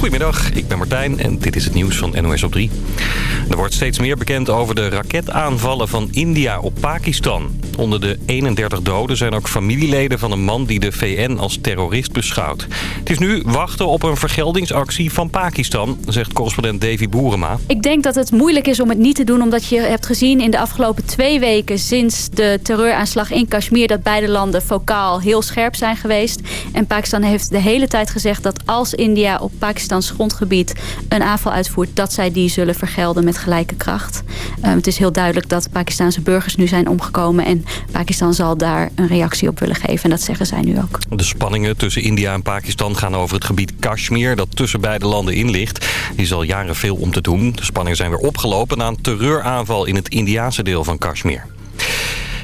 Goedemiddag, ik ben Martijn en dit is het nieuws van NOS op 3. Er wordt steeds meer bekend over de raketaanvallen van India op Pakistan. Onder de 31 doden zijn ook familieleden van een man die de VN als terrorist beschouwt. Het is nu wachten op een vergeldingsactie van Pakistan, zegt correspondent Davy Boerema. Ik denk dat het moeilijk is om het niet te doen omdat je hebt gezien in de afgelopen twee weken sinds de terreuraanslag in Kashmir dat beide landen vocaal heel scherp zijn geweest. En Pakistan heeft de hele tijd gezegd dat als India op Grondgebied een aanval uitvoert, dat zij die zullen vergelden met gelijke kracht. Um, het is heel duidelijk dat Pakistanse burgers nu zijn omgekomen en Pakistan zal daar een reactie op willen geven. En dat zeggen zij nu ook. De spanningen tussen India en Pakistan gaan over het gebied Kashmir... dat tussen beide landen in ligt. Die is al jaren veel om te doen. De spanningen zijn weer opgelopen na een terreuraanval in het Indiaanse deel van Kashmir.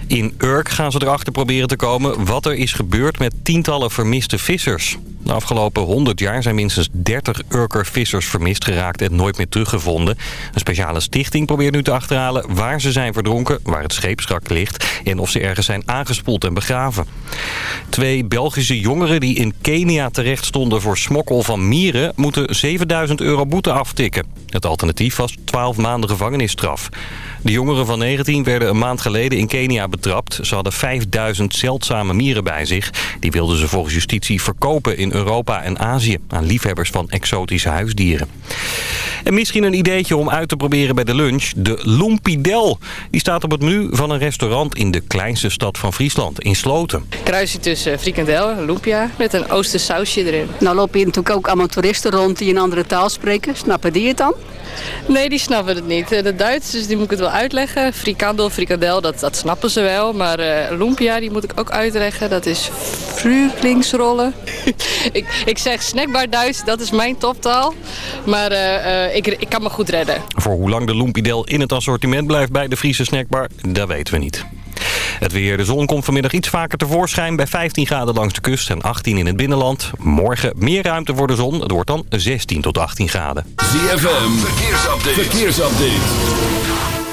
In Urk gaan ze erachter proberen te komen wat er is gebeurd met tientallen vermiste vissers. De afgelopen 100 jaar zijn minstens 30 Urker vissers vermist geraakt en nooit meer teruggevonden. Een speciale stichting probeert nu te achterhalen waar ze zijn verdronken, waar het scheepswrak ligt en of ze ergens zijn aangespoeld en begraven. Twee Belgische jongeren die in Kenia terecht stonden voor smokkel van mieren moeten 7000 euro boete aftikken. Het alternatief was 12 maanden gevangenisstraf. De jongeren van 19 werden een maand geleden in Kenia betrapt. Ze hadden 5000 zeldzame mieren bij zich. Die wilden ze volgens justitie verkopen in Europa en Azië... aan liefhebbers van exotische huisdieren. En misschien een ideetje om uit te proberen bij de lunch. De Lompidel. Die staat op het menu van een restaurant in de kleinste stad van Friesland, in Sloten. Kruisje tussen frikandel, lumpia, met een ooster sausje erin. Nou lopen hier natuurlijk ook allemaal toeristen rond die een andere taal spreken. Snappen die het dan? Nee, die snappen het niet. De Duitsers, die moet ik het wel uitleggen. Frikandel, frikandel, dat, dat snappen ze wel. Maar uh, lumpia, die moet ik ook uitleggen. Dat is vruchtlingsrollen. ik, ik zeg snackbar Duits, dat is mijn toptaal. Maar uh, uh, ik, ik kan me goed redden. Voor hoe lang de lumpidel in het assortiment blijft bij de Friese snackbar, dat weten we niet. Het weer. De zon komt vanmiddag iets vaker tevoorschijn. Bij 15 graden langs de kust en 18 in het binnenland. Morgen meer ruimte voor de zon. Het wordt dan 16 tot 18 graden. ZFM. Verkeersupdate. Verkeersupdate.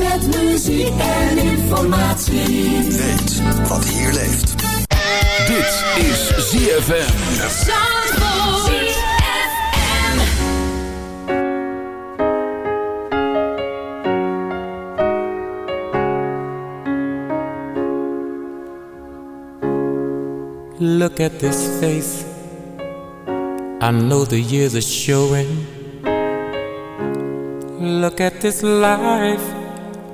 Met muziek en informatie. Weet wat hier leeft. Dit is ZFM. Zandvoort. Look at this face. I know the years are showing. Look at this life.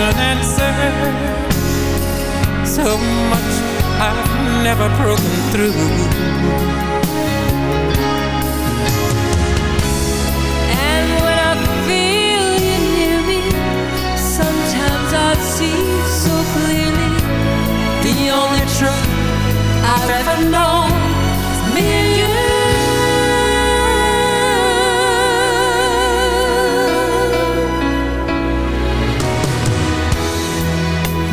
an answer. So much I've never broken through. And when I feel you near me Sometimes I see so clearly The only truth I've ever known.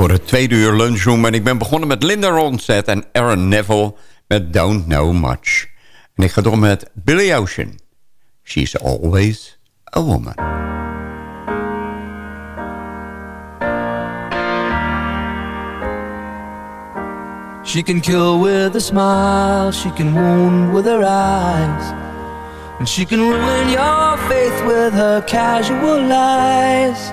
voor het tweede uur lunchroom. En ik ben begonnen met Linda Ronstadt en Aaron Neville met Don't Know Much. En ik ga door met Billy Ocean. She's always a woman. She can kill with a smile, she can wound with her eyes, and she can ruin your faith with her casual lies.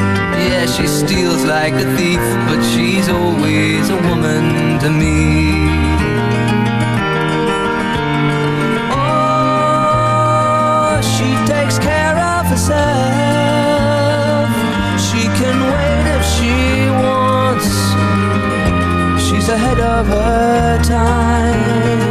Yeah, she steals like a thief, but she's always a woman to me. Oh, she takes care of herself. She can wait if she wants. She's ahead of her time.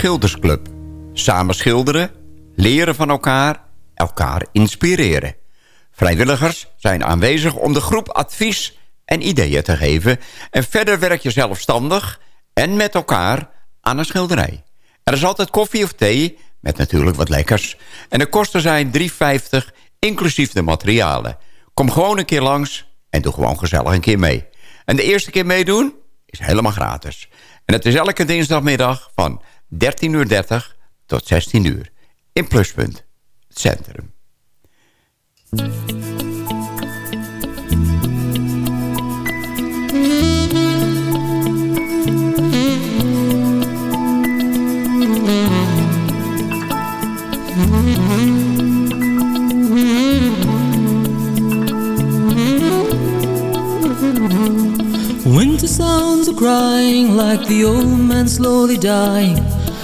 Schildersclub. Samen schilderen, leren van elkaar, elkaar inspireren. Vrijwilligers zijn aanwezig om de groep advies en ideeën te geven. En verder werk je zelfstandig en met elkaar aan een schilderij. Er is altijd koffie of thee, met natuurlijk wat lekkers. En de kosten zijn 3,50, inclusief de materialen. Kom gewoon een keer langs en doe gewoon gezellig een keer mee. En de eerste keer meedoen is helemaal gratis. En het is elke dinsdagmiddag van 13.30 tot 16 uur. In Pluspunt, het centrum. Winter sounds are crying like the old man slowly dying,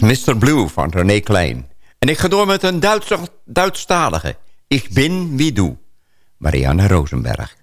Was Mr. Blue van René Klein. En ik ga door met een Duits, Duitsstalige. Ik bin wie du. Marianne Rosenberg.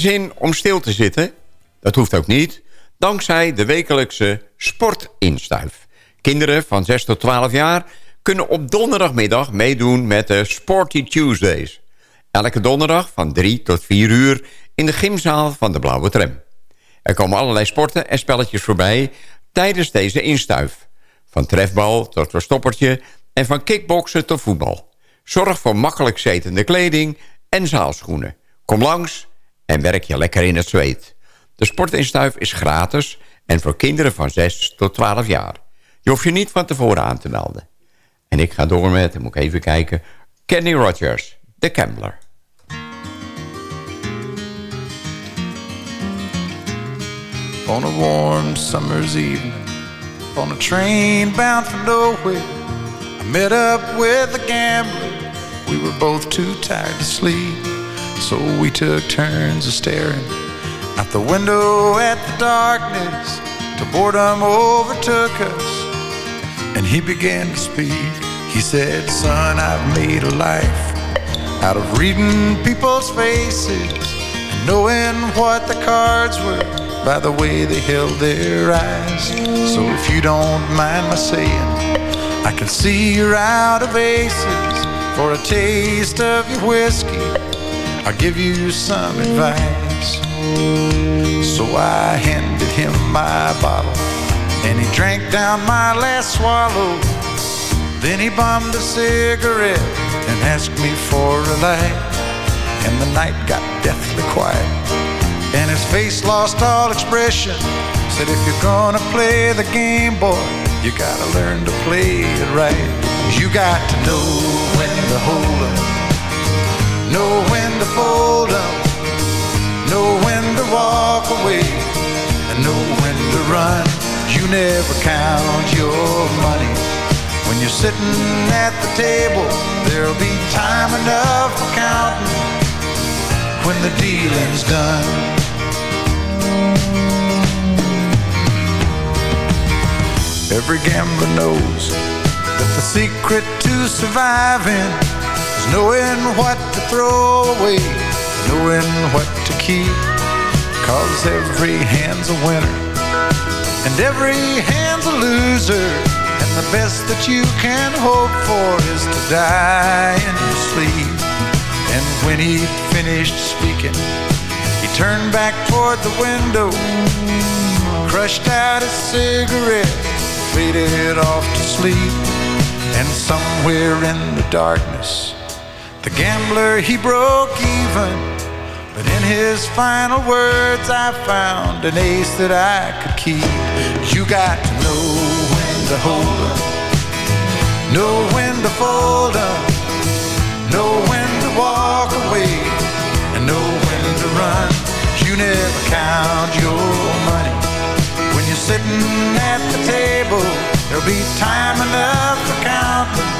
Zin om stil te zitten? Dat hoeft ook niet. Dankzij de wekelijkse sportinstuif. Kinderen van 6 tot 12 jaar kunnen op donderdagmiddag meedoen met de Sporty Tuesdays. Elke donderdag van 3 tot 4 uur in de gymzaal van de Blauwe Tram. Er komen allerlei sporten en spelletjes voorbij tijdens deze instuif. Van trefbal tot verstoppertje en van kickboksen tot voetbal. Zorg voor makkelijk zetende kleding en zaalschoenen. Kom langs en werk je lekker in het zweet. De sportinstuif is gratis en voor kinderen van 6 tot 12 jaar. Je hoeft je niet van tevoren aan te melden. En ik ga door met, moet ik even kijken... Kenny Rogers, The Gambler. On a warm summer's evening, on a train bound for nowhere, I met up with a gambler. We were both too tired to sleep, so we took turns of staring out the window at the darkness till boredom overtook us. And he began to speak. He said, Son, I've made a life out of reading people's faces and knowing what the cards were by the way they held their eyes. So if you don't mind my saying, I can see you're out of aces. For a taste of your whiskey, I'll give you some advice. So I handed him my bottle, and he drank down my last swallow. Then he bummed a cigarette and asked me for a light. And the night got deathly quiet, and his face lost all expression. Said, if you're gonna play the game, boy, you gotta learn to play it right. You got to know when to hold know when to fold 'em, know when to walk away, and know when to run. You never count your money. When you're sitting at the table, there'll be time enough for counting when the dealing's done. Every gambler knows that the secret to surviving is knowing what to throw away, knowing what to keep. Cause every hand's a winner, and every hand's a loser. And the best that you can hope for is to die in your sleep. And when he'd finished speaking, he turned back toward the window, crushed out his cigarette, faded off to sleep. And somewhere in the darkness, the gambler he broke even. But in his final words, I found an ace that I could keep. You got to know when to hold 'em, know when to fold 'em, know when to walk away, and know when to run. You never count your money when you're sitting at the table. There'll be time enough for counting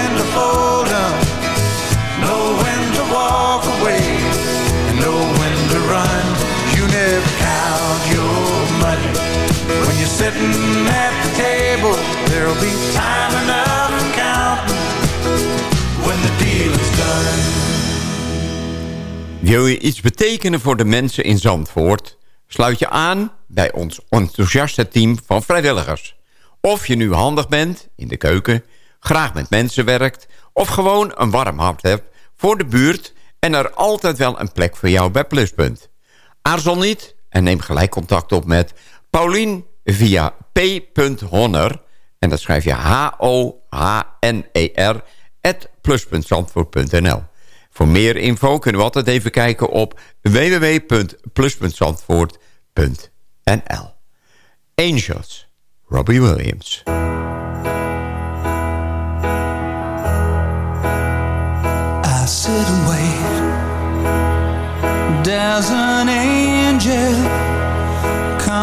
sitting at the table, there'll be time enough for counting. When the dealing's done. Wil je iets betekenen voor de mensen in Zandvoort? Sluit je aan bij ons enthousiaste team van vrijwilligers. Of je nu handig bent in de keuken, graag met mensen werkt... of gewoon een warm hart hebt voor de buurt... en er altijd wel een plek voor jou bij Pluspunt. Aarzel niet en neem gelijk contact op met Paulien via p.honner... en dat schrijf je H-O-H-N-E-R... at pluspuntzandvoort.nl voor meer info kunnen we altijd even kijken op www.plus.zandvoort.nl. Angels, Robbie Williams. I sit and. There's an angel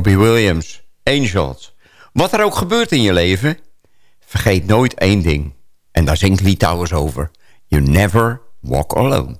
Robbie Williams. Angels. Wat er ook gebeurt in je leven, vergeet nooit één ding. En daar zingt Lee Towers over. You never walk alone.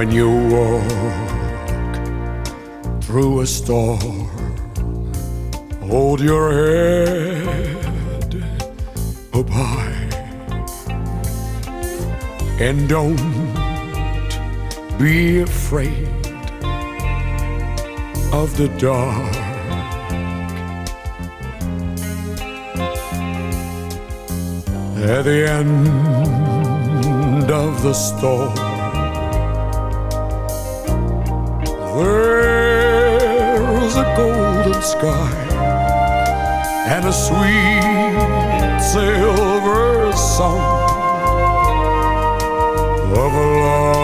When you walk through a storm, hold your head up high and don't be afraid of the dark. at the end of the storm. There's a golden sky and a sweet silver song of a love.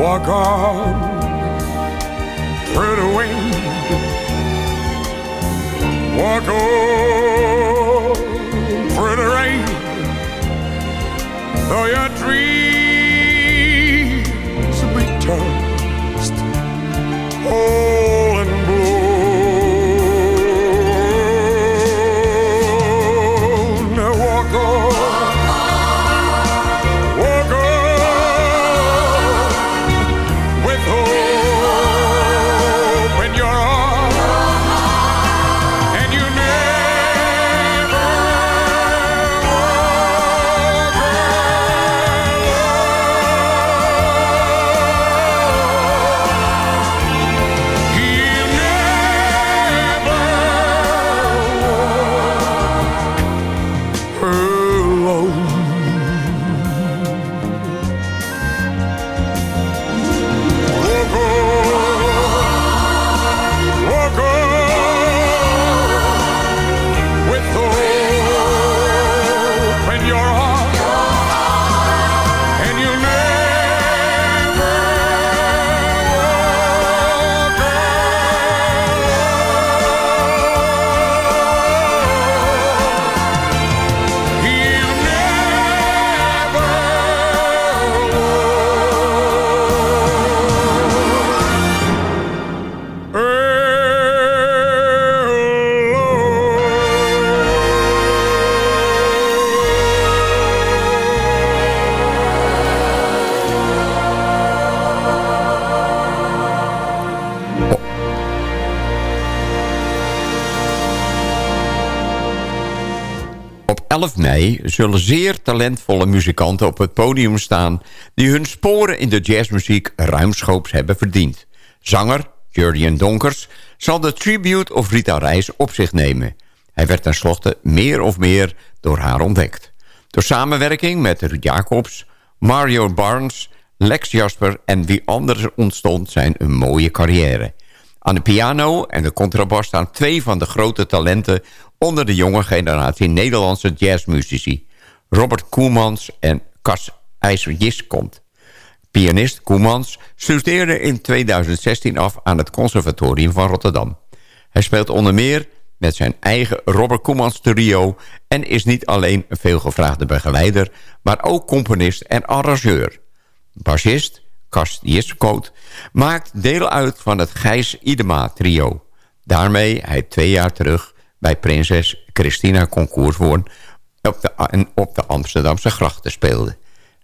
Walk on, pretty wing. Walk on, pretty rain. Though your Three. 11 mei zullen zeer talentvolle muzikanten op het podium staan... die hun sporen in de jazzmuziek ruimschoops hebben verdiend. Zanger Jurien Donkers zal de tribute of Rita Reis op zich nemen. Hij werd tenslotte meer of meer door haar ontdekt. Door samenwerking met Ruud Jacobs, Mario Barnes, Lex Jasper en wie anders ontstond zijn een mooie carrière. Aan de piano en de contrabas staan twee van de grote talenten... onder de jonge generatie Nederlandse jazzmuzici. Robert Koemans en Cas IJsjiskont. Pianist Koemans studeerde in 2016 af aan het Conservatorium van Rotterdam. Hij speelt onder meer met zijn eigen Robert Koemans trio... en is niet alleen een veelgevraagde begeleider... maar ook componist en arrangeur. Bassist Kast Jiskoot maakt deel uit van het Gijs Idema trio. Daarmee hij twee jaar terug bij prinses Christina Concours won... Op de, en op de Amsterdamse grachten speelde.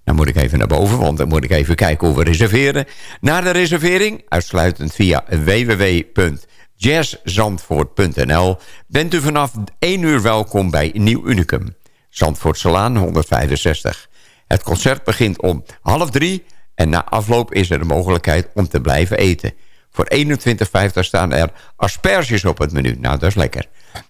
Dan moet ik even naar boven, want dan moet ik even kijken hoe we reserveren. Na de reservering, uitsluitend via www.jazzzandvoort.nl... bent u vanaf 1 uur welkom bij Nieuw Unicum. Zandvoortselaan 165. Het concert begint om half drie... en na afloop is er de mogelijkheid om te blijven eten. Voor 21,50 staan er asperges op het menu. Nou, dat is lekker.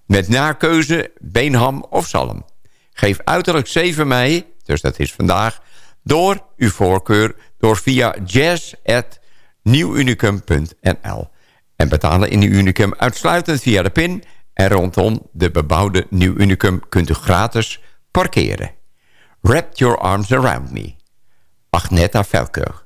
Met nakeuze beenham of zalm. Geef uiterlijk 7 mei, dus dat is vandaag... door uw voorkeur door via jazz.nieuwunicum.nl. En betalen in Nieuw Unicum uitsluitend via de PIN... en rondom de bebouwde Nieuw Unicum kunt u gratis parkeren. Wrap your arms around me. Agneta Velkeur.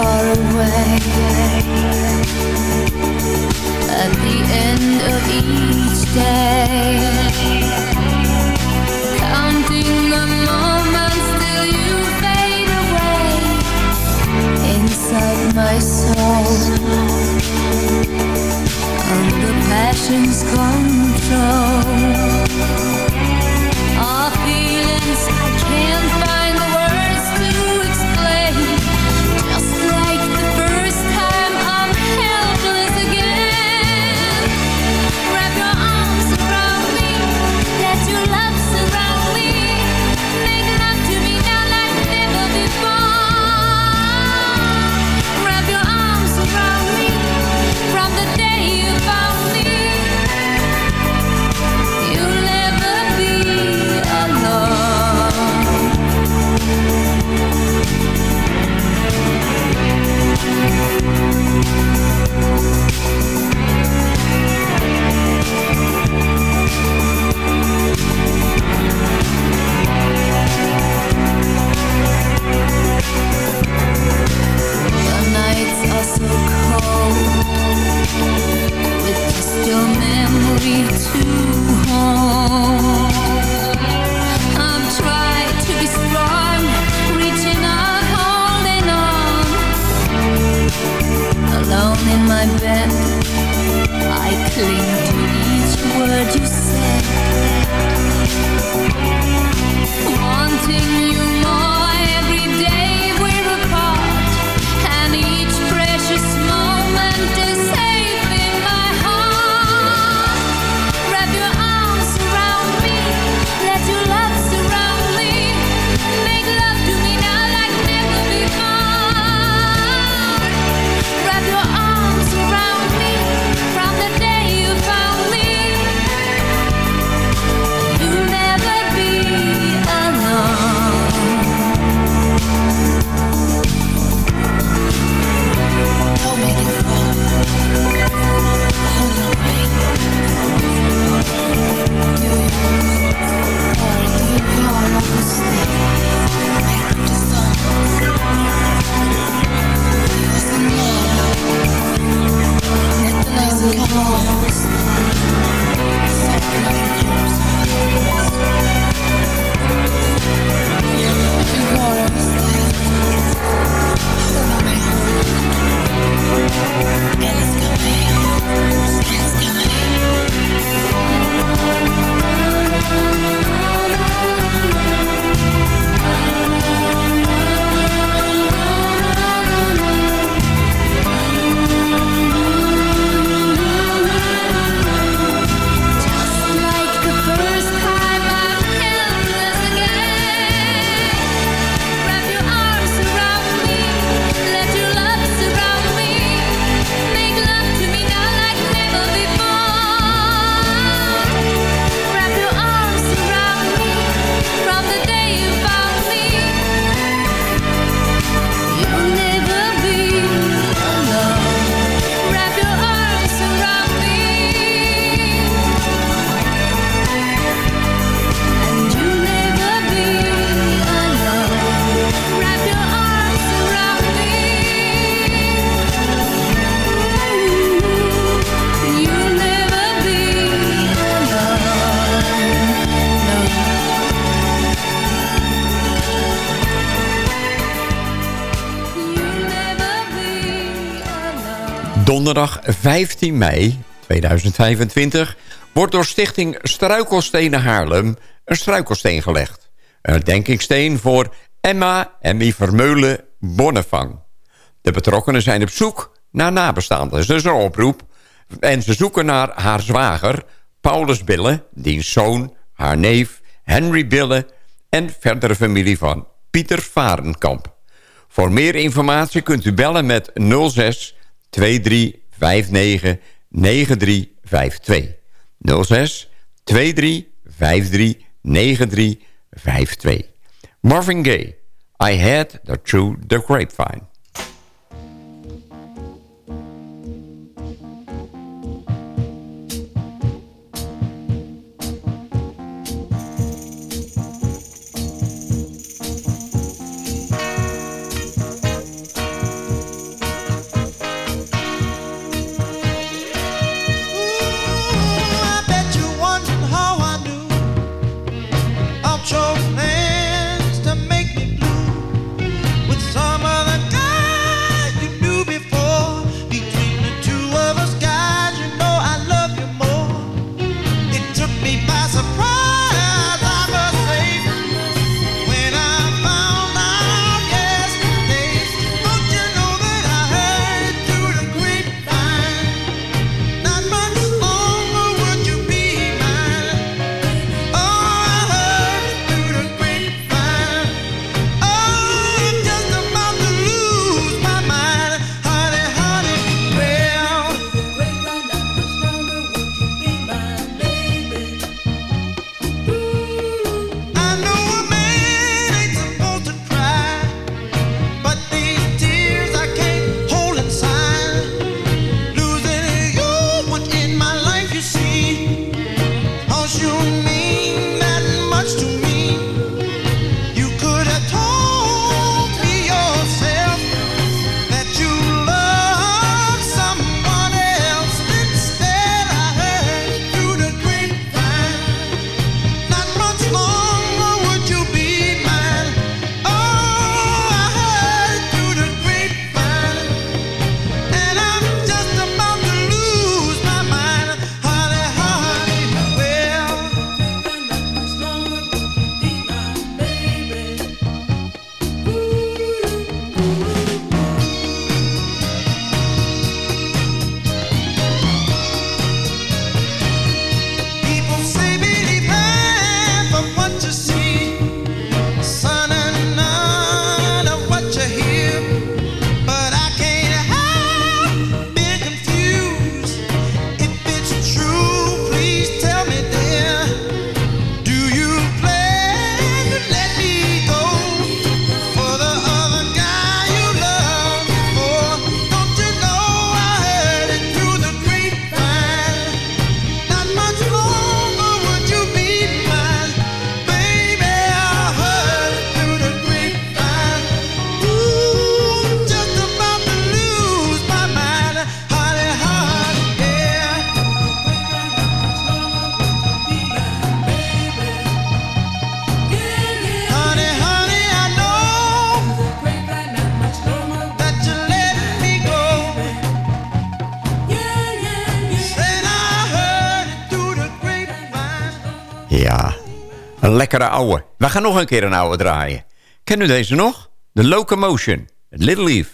far away. At the end of each day, counting the moments till you fade away inside my soul. Under passion's control. donderdag 15 mei 2025 wordt door Stichting Struikelstenen Haarlem een struikelsteen gelegd. Een herdenkingsteen voor Emma Emmy Vermeulen Bonnevang. De betrokkenen zijn op zoek naar nabestaanden. Dat dus een oproep. En ze zoeken naar haar zwager, Paulus Bille, diens zoon, haar neef, Henry Bille... en verdere familie van Pieter Varenkamp. Voor meer informatie kunt u bellen met 06 23 59 9352. 06 23 53 9352. Marvin Gaye, I Had the True the Grapevine. you ouwe. We gaan nog een keer een ouwe draaien. Ken u deze nog? The Locomotion. Little Leaf.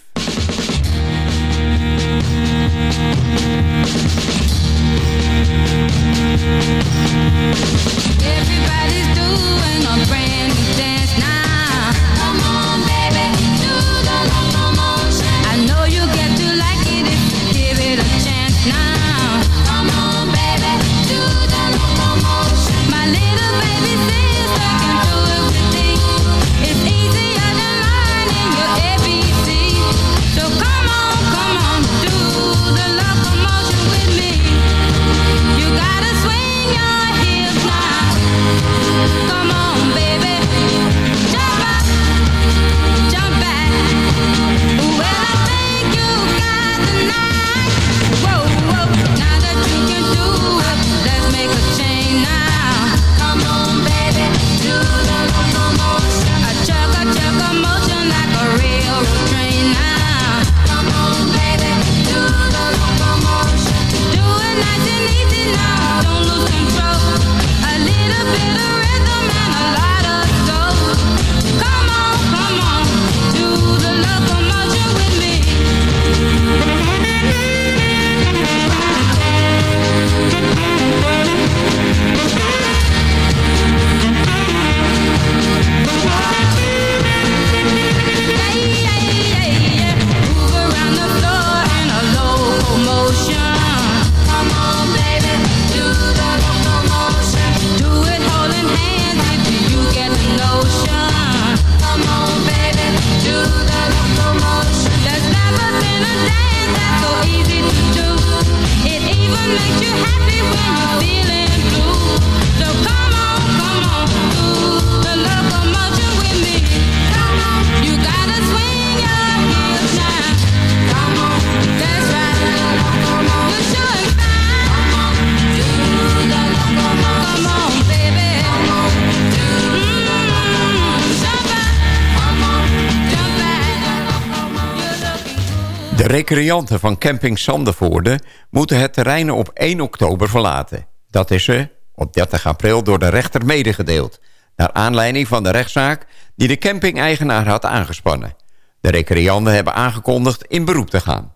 Recreanten van camping Sandervoorde moeten het terrein op 1 oktober verlaten. Dat is ze op 30 april door de rechter medegedeeld. Naar aanleiding van de rechtszaak die de camping-eigenaar had aangespannen. De recreanten hebben aangekondigd in beroep te gaan.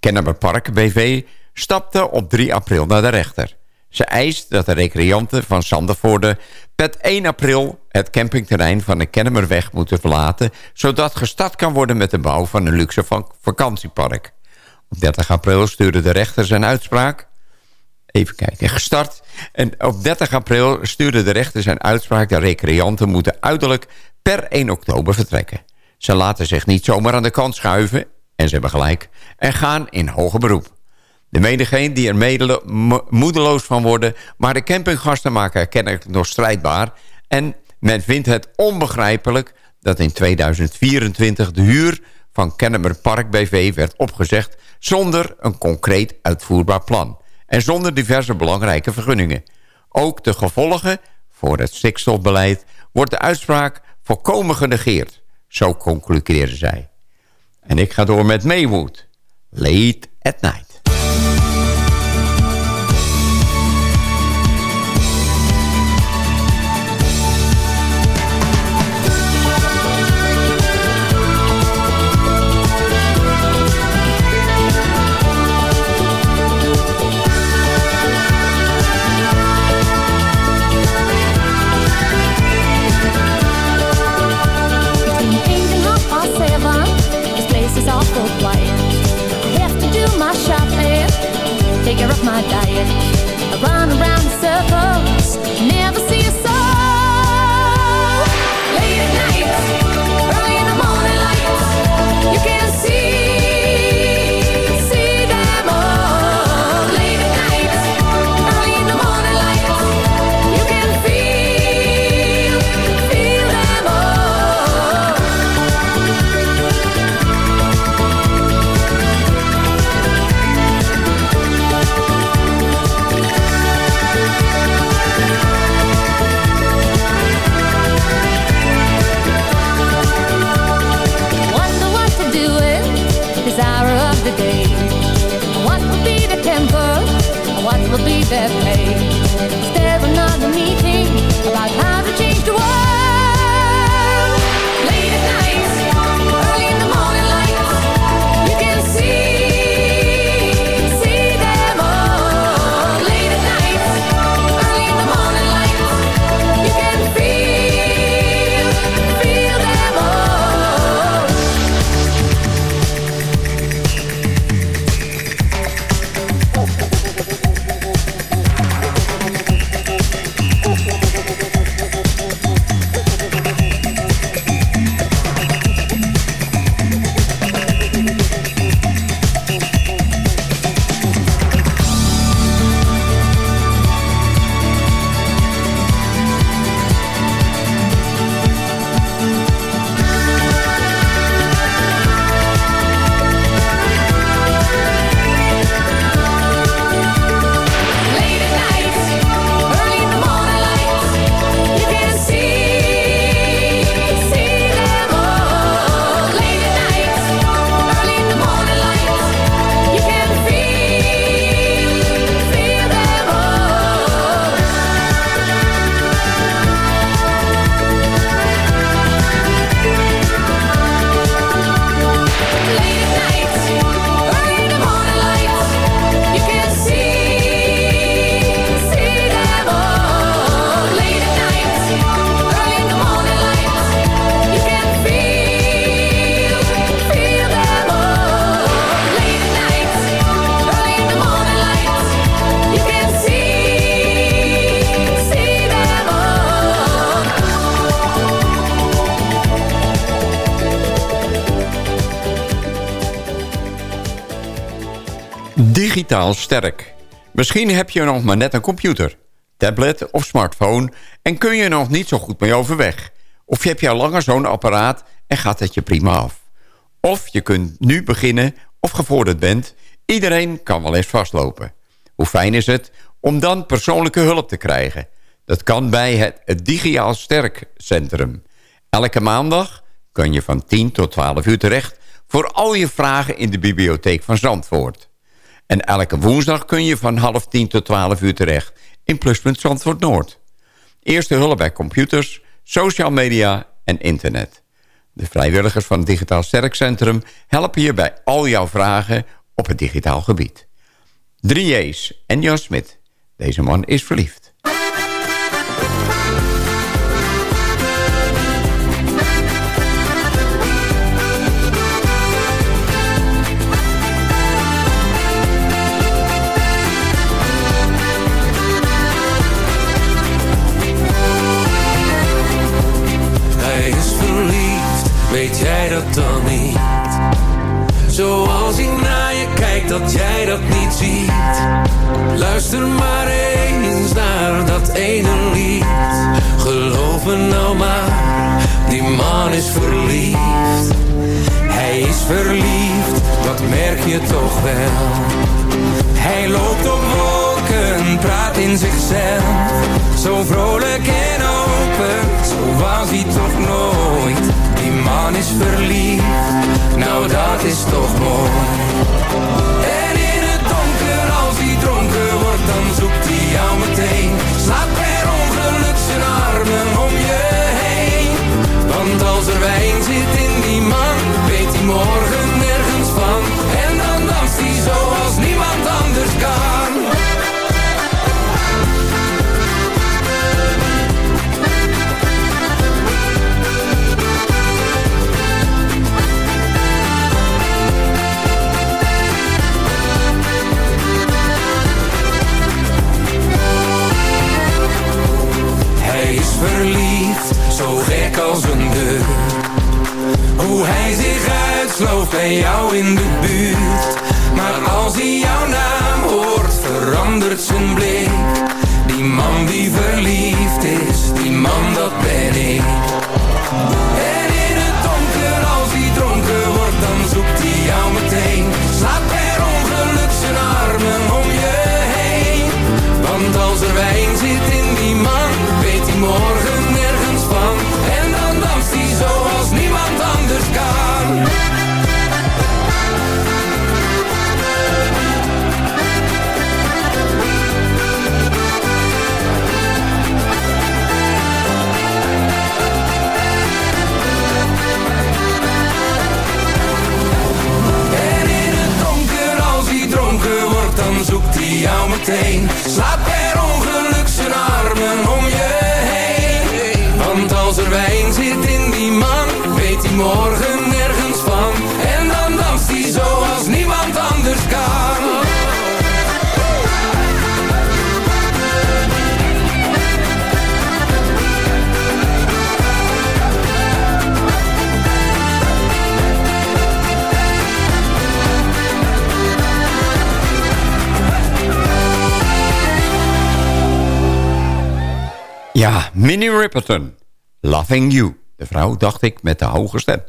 Kennemer Park BV stapte op 3 april naar de rechter. Ze eist dat de recreanten van Sandervoorde per 1 april het campingterrein van de Kennemerweg moeten verlaten... zodat gestart kan worden met de bouw van een luxe vakantiepark. Op 30 april stuurde de rechter zijn uitspraak... Even kijken, gestart. En op 30 april stuurde de rechter zijn uitspraak... de recreanten moeten uiterlijk per 1 oktober vertrekken. Ze laten zich niet zomaar aan de kant schuiven... en ze hebben gelijk, en gaan in hoger beroep. De menigeen die er mo- moedeloos van worden... maar de campinggasten maken er kennelijk nog strijdbaar... en men vindt het onbegrijpelijk dat in 2024 de huur van Kennemer Park BV werd opgezegd... zonder een concreet uitvoerbaar plan en zonder diverse belangrijke vergunningen. Ook de gevolgen voor het stikstofbeleid wordt de uitspraak volkomen genegeerd. Zo concluderen zij. En ik ga door met Maywood. Late at night. Sterk. Misschien heb je nog maar net een computer, tablet of smartphone... en kun je er nog niet zo goed mee overweg. Of je hebt al langer zo'n apparaat en gaat het je prima af. Of je kunt nu beginnen of gevorderd bent. Iedereen kan wel eens vastlopen. Hoe fijn is het om dan persoonlijke hulp te krijgen? Dat kan bij het, Digitaal Sterk Centrum. Elke maandag kun je van 10 tot 12 uur terecht... voor al je vragen in de bibliotheek van Zandvoort. En elke woensdag kun je van half 10 tot 12 uur terecht... in Pluspunt Zandvoort Noord. Eerste hulp bij computers, social media en internet. De vrijwilligers van het Digitaal Sterk Centrum... helpen je bij al jouw vragen op het digitaal gebied. 3J's en Jan Smit. Deze man is verliefd. Luister maar eens naar dat ene lied. Geloof me nou maar, die man is verliefd. Hij is verliefd, dat merk je toch wel. Hij loopt op wolken, praat in zichzelf. Zo vrolijk en open, zo was hij toch nooit. Die man is verliefd, nou dat is toch mooi. I'ma als een deur. Hoe hij zich uitslooft bij jou in de buurt. Maar als hij jouw naam hoort, verandert zijn blik. Minnie Riperton. Loving You. De vrouw, dacht ik, met de hoge stem.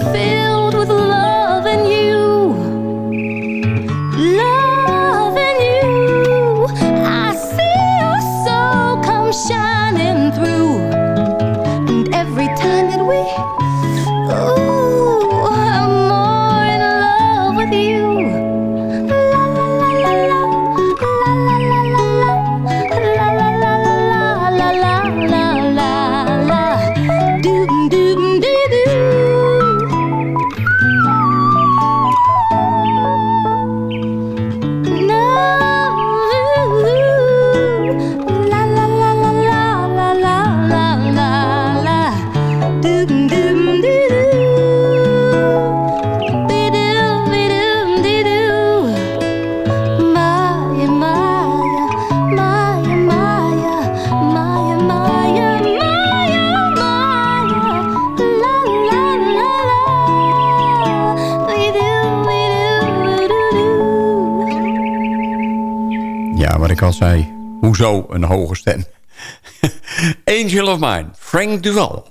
feel Een hoge stem? Angel of Mine, Frank Duval.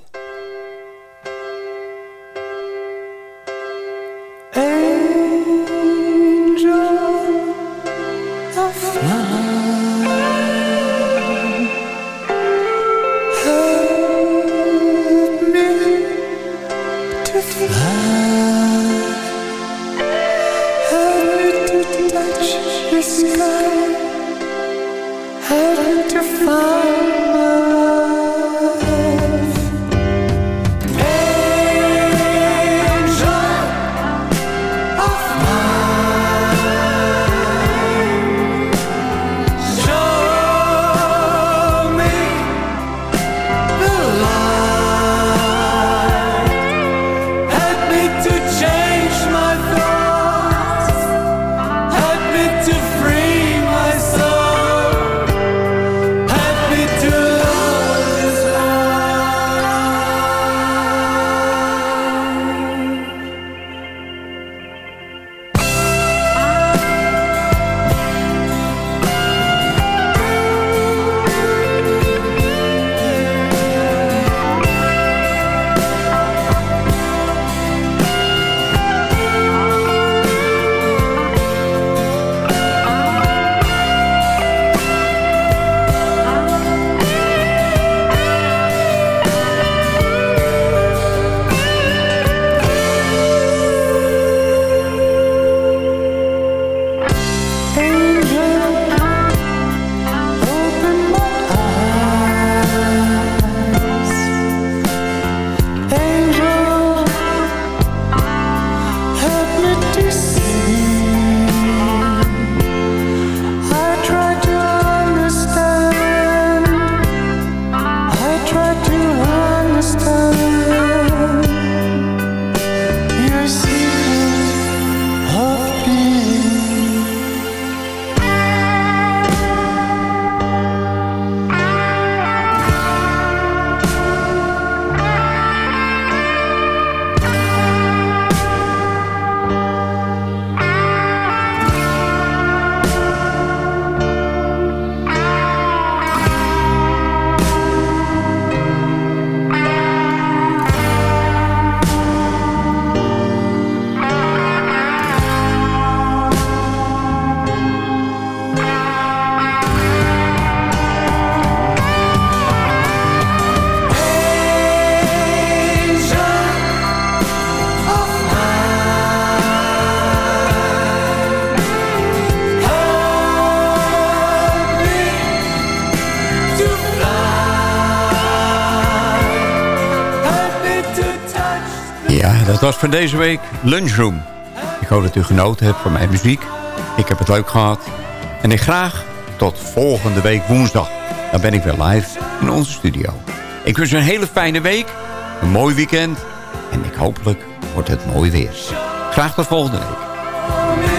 Voor deze week Lunchroom. Ik hoop dat u genoten hebt van mijn muziek. Ik heb het leuk gehad. En ik graag tot volgende week woensdag. Dan ben ik weer live in onze studio. Ik wens u een hele fijne week. Een mooi weekend. En ik hopelijk wordt het mooi weer. Graag tot volgende week.